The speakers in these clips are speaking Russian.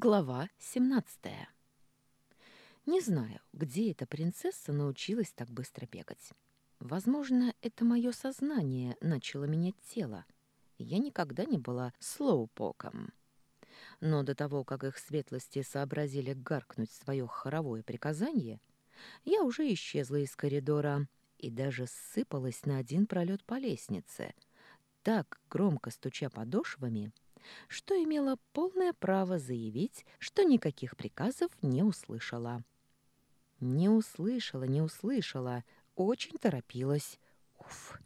Глава 17. Не знаю, где эта принцесса научилась так быстро бегать. Возможно, это мое сознание начало менять тело. Я никогда не была слоупоком. Но до того, как их светлости сообразили гаркнуть свое хоровое приказание, я уже исчезла из коридора и даже сыпалась на один пролет по лестнице, так громко стуча подошвами — что имела полное право заявить, что никаких приказов не услышала. Не услышала, не услышала, очень торопилась. Уф.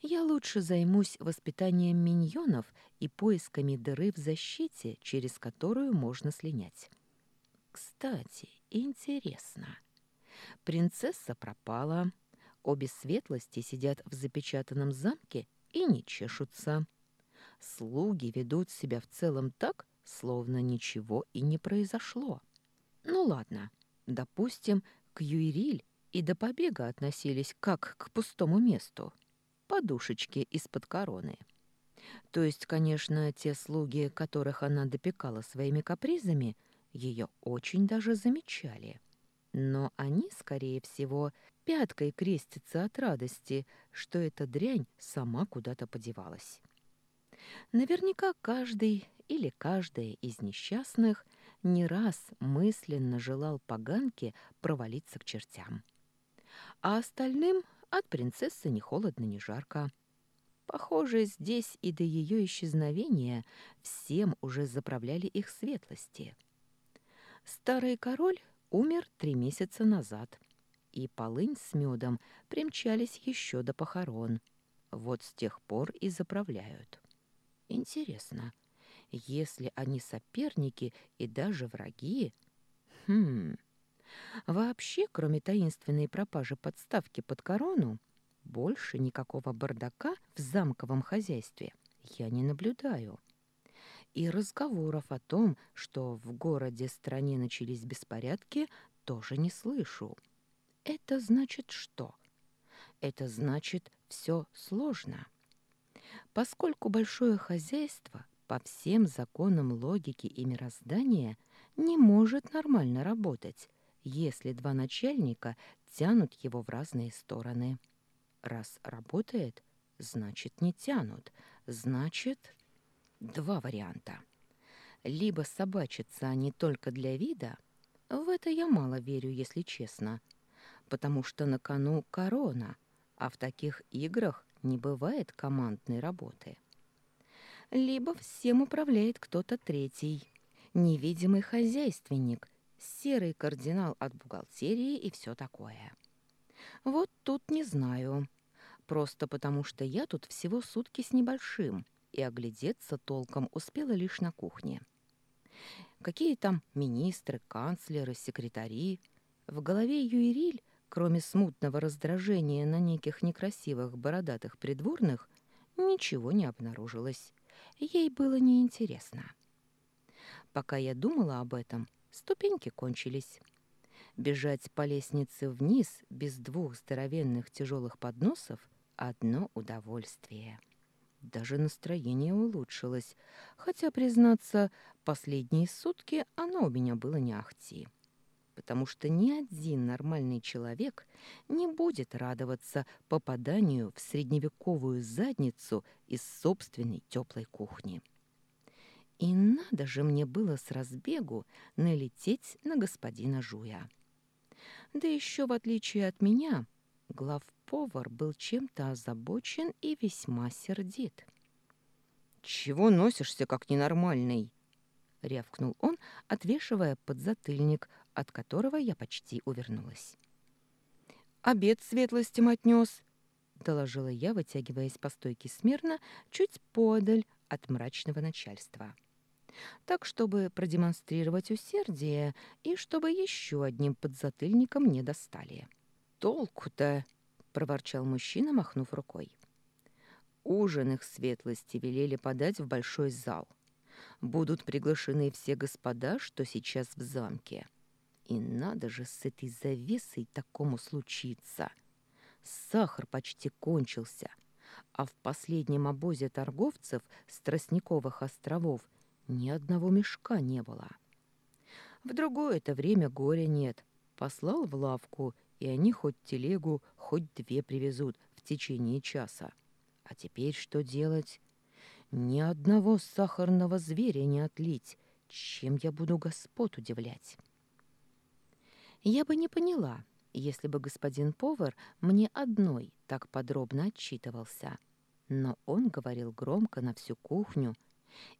Я лучше займусь воспитанием миньонов и поисками дыры в защите, через которую можно слинять. Кстати, интересно. Принцесса пропала. Обе светлости сидят в запечатанном замке и не чешутся слуги ведут себя в целом так, словно ничего и не произошло. Ну ладно, допустим, к Юириль и до побега относились как к пустому месту. Подушечки из-под короны. То есть, конечно, те слуги, которых она допекала своими капризами, ее очень даже замечали. Но они, скорее всего, пяткой крестятся от радости, что эта дрянь сама куда-то подевалась. Наверняка каждый или каждая из несчастных не раз мысленно желал поганке провалиться к чертям. А остальным от принцессы ни холодно, ни жарко. Похоже, здесь и до ее исчезновения всем уже заправляли их светлости. Старый король умер три месяца назад, и полынь с медом примчались еще до похорон. Вот с тех пор и заправляют. Интересно, если они соперники и даже враги... Хм... Вообще, кроме таинственной пропажи подставки под корону, больше никакого бардака в замковом хозяйстве я не наблюдаю. И разговоров о том, что в городе-стране начались беспорядки, тоже не слышу. Это значит что? Это значит, все сложно. Поскольку большое хозяйство по всем законам логики и мироздания не может нормально работать, если два начальника тянут его в разные стороны. Раз работает, значит не тянут, значит два варианта. Либо собачатся они только для вида, в это я мало верю, если честно, потому что на кону корона, а в таких играх не бывает командной работы. Либо всем управляет кто-то третий, невидимый хозяйственник, серый кардинал от бухгалтерии и все такое. Вот тут не знаю. Просто потому, что я тут всего сутки с небольшим, и оглядеться толком успела лишь на кухне. Какие там министры, канцлеры, секретари. В голове Юириль Кроме смутного раздражения на неких некрасивых бородатых придворных, ничего не обнаружилось. Ей было неинтересно. Пока я думала об этом, ступеньки кончились. Бежать по лестнице вниз без двух здоровенных тяжелых подносов — одно удовольствие. Даже настроение улучшилось, хотя, признаться, последние сутки оно у меня было не ахти потому что ни один нормальный человек не будет радоваться попаданию в средневековую задницу из собственной теплой кухни. И надо же мне было с разбегу налететь на господина Жуя. Да еще, в отличие от меня, главповар был чем-то озабочен и весьма сердит. «Чего носишься, как ненормальный?» — рявкнул он, отвешивая подзатыльник, от которого я почти увернулась. «Обед светлостям отнес», — доложила я, вытягиваясь по стойке смирно, чуть подаль от мрачного начальства. Так, чтобы продемонстрировать усердие и чтобы еще одним подзатыльником не достали. «Толку-то!» — проворчал мужчина, махнув рукой. Ужин их светлости велели подать в большой зал. Будут приглашены все господа, что сейчас в замке. И надо же с этой завесой такому случиться. Сахар почти кончился, а в последнем обозе торговцев с Тростниковых островов Ни одного мешка не было. В другое это время горя нет. Послал в лавку, и они хоть телегу, хоть две привезут в течение часа. А теперь что делать? Ни одного сахарного зверя не отлить. Чем я буду господ удивлять? Я бы не поняла, если бы господин повар мне одной так подробно отчитывался. Но он говорил громко на всю кухню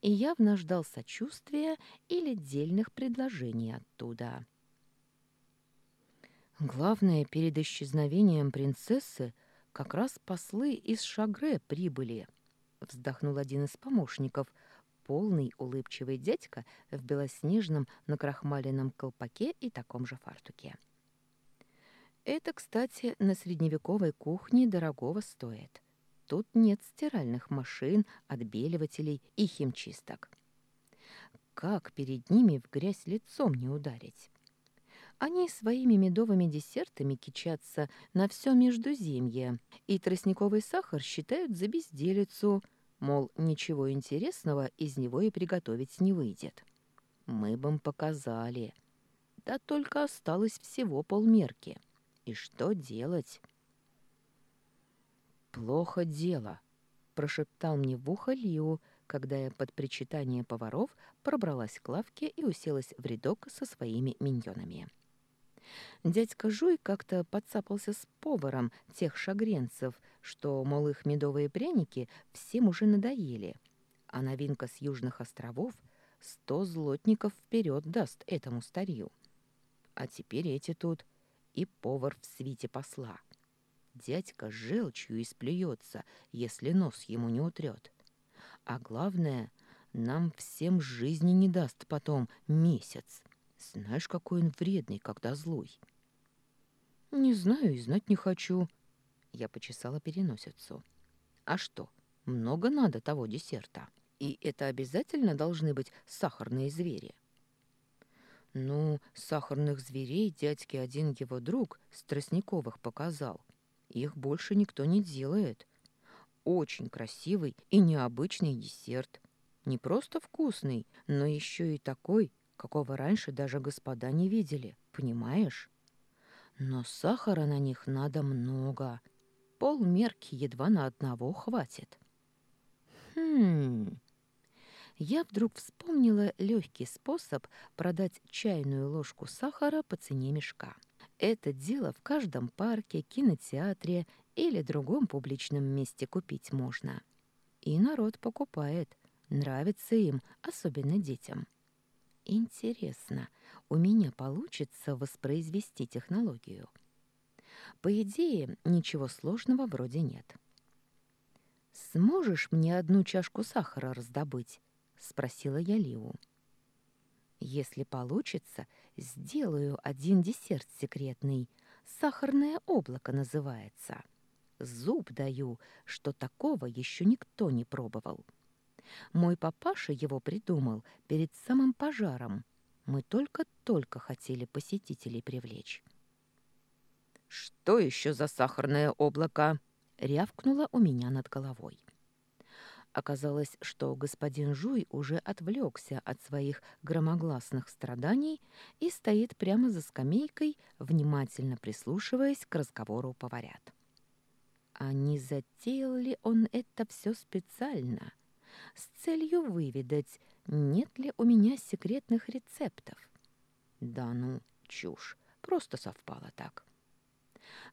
и явно ждал сочувствия или дельных предложений оттуда. Главное, перед исчезновением принцессы как раз послы из Шагре прибыли, вздохнул один из помощников, полный улыбчивый дядька в белоснежном накрахмаленном колпаке и таком же фартуке. Это, кстати, на средневековой кухне дорогого стоит. Тут нет стиральных машин, отбеливателей и химчисток. Как перед ними в грязь лицом не ударить? Они своими медовыми десертами кичатся на все Междуземье, и тростниковый сахар считают за безделицу, мол, ничего интересного из него и приготовить не выйдет. Мы бы им показали. Да только осталось всего полмерки. И что делать? «Плохо дело», — прошептал мне в ухо Лиу, когда я под причитание поваров пробралась к лавке и уселась в рядок со своими миньонами. Дядька Жуй как-то подцапался с поваром тех шагренцев, что, мол, их медовые пряники всем уже надоели, а новинка с южных островов сто злотников вперед даст этому старью. А теперь эти тут и повар в свите посла — Дядька желчью исплюется, если нос ему не утрет. А главное, нам всем жизни не даст потом месяц. Знаешь, какой он вредный, когда злой. Не знаю и знать не хочу. Я почесала переносицу. А что, много надо того десерта? И это обязательно должны быть сахарные звери? Ну, сахарных зверей дядьке один его друг с Тростниковых показал — их больше никто не делает. Очень красивый и необычный десерт. Не просто вкусный, но еще и такой, какого раньше даже господа не видели, понимаешь? Но сахара на них надо много. Полмерки едва на одного хватит. Хм... Я вдруг вспомнила легкий способ продать чайную ложку сахара по цене мешка. Это дело в каждом парке, кинотеатре или другом публичном месте купить можно. И народ покупает. Нравится им, особенно детям. Интересно, у меня получится воспроизвести технологию? По идее, ничего сложного вроде нет. «Сможешь мне одну чашку сахара раздобыть?» — спросила я Лиу. Если получится, сделаю один десерт секретный. Сахарное облако называется. Зуб даю, что такого еще никто не пробовал. Мой папаша его придумал перед самым пожаром. Мы только-только хотели посетителей привлечь. «Что еще за сахарное облако?» — рявкнуло у меня над головой. Оказалось, что господин Жуй уже отвлекся от своих громогласных страданий и стоит прямо за скамейкой, внимательно прислушиваясь к разговору поварят. А не затеял ли он это все специально, с целью выведать, нет ли у меня секретных рецептов? Да ну, чушь, просто совпало так.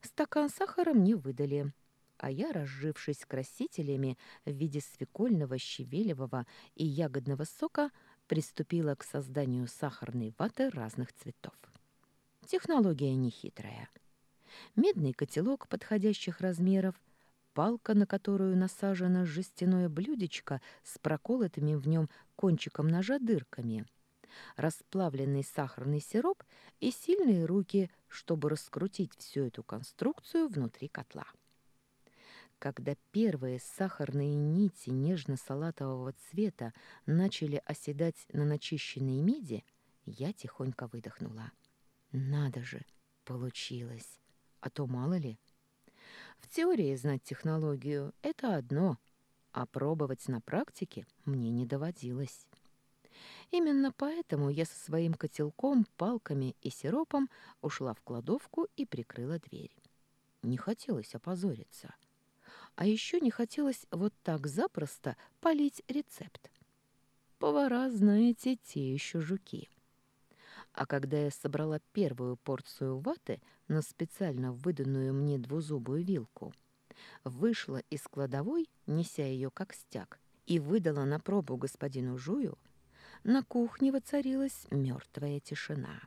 Стакан сахара мне выдали — а я, разжившись красителями в виде свекольного, щавелевого и ягодного сока, приступила к созданию сахарной ваты разных цветов. Технология нехитрая. Медный котелок подходящих размеров, палка, на которую насажено жестяное блюдечко с проколотыми в нем кончиком ножа дырками, расплавленный сахарный сироп и сильные руки, чтобы раскрутить всю эту конструкцию внутри котла. Когда первые сахарные нити нежно-салатового цвета начали оседать на начищенной меди, я тихонько выдохнула. Надо же, получилось. А то мало ли. В теории знать технологию — это одно, а пробовать на практике мне не доводилось. Именно поэтому я со своим котелком, палками и сиропом ушла в кладовку и прикрыла дверь. Не хотелось опозориться. А еще не хотелось вот так запросто полить рецепт. Повара, знаете, те еще жуки. А когда я собрала первую порцию ваты на специально выданную мне двузубую вилку, вышла из кладовой, неся ее как стяг, и выдала на пробу господину Жую, на кухне воцарилась мертвая тишина.